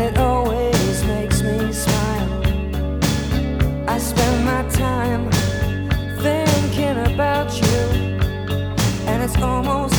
it always makes me smile. I spend my time thinking about you, and it's almost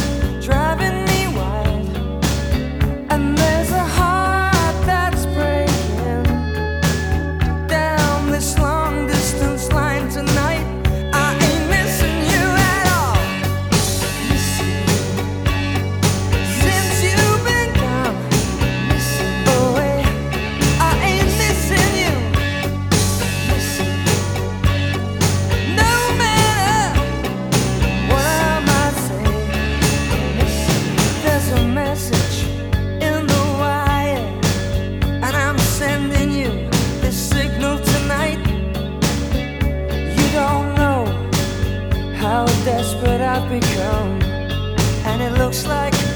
desperate I've become, and it looks like.